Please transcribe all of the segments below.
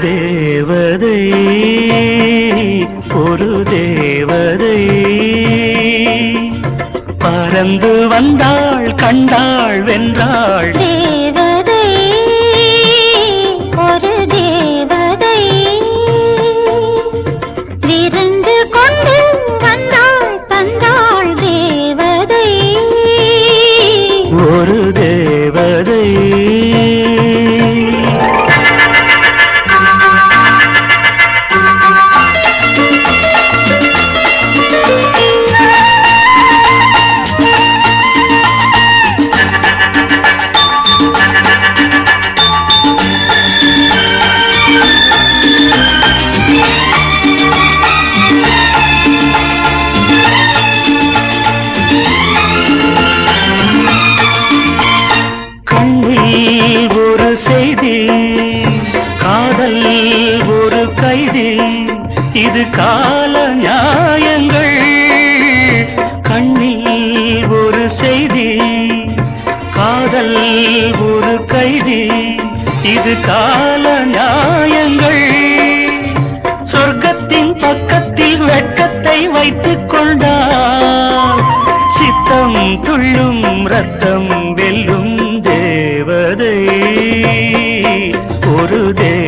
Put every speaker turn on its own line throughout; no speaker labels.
தேவதை ஒரு தேவதை. பறந்து வந்தாள்
கண்டாள் வென்றாள். தேவ அமைதி இது கால நியாயங்கள். கண்ணில் ஒரு செய்தி காதல் ஒரு கைதி. இது கால நியாயங்கள். சொர்க்கத்தின் பக்கத்தில் வெட்கத்தை வைத்துக் கொண்டால் சித்தம் துள்ளும் ரத்தம் வெல்லும் தேவதை. ஒரு தே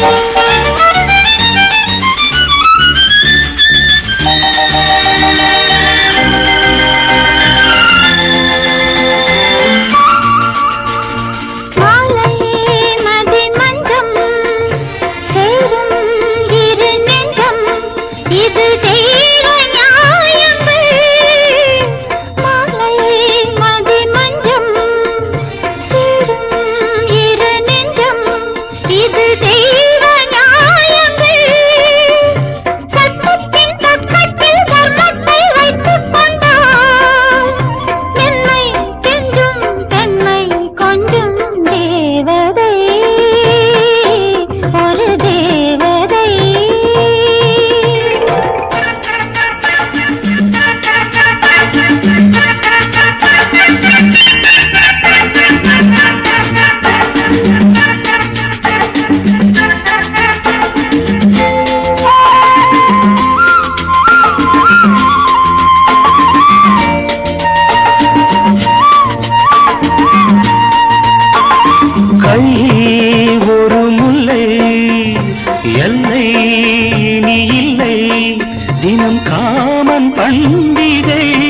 Thank you. தினம் காமன் பண்டிகை.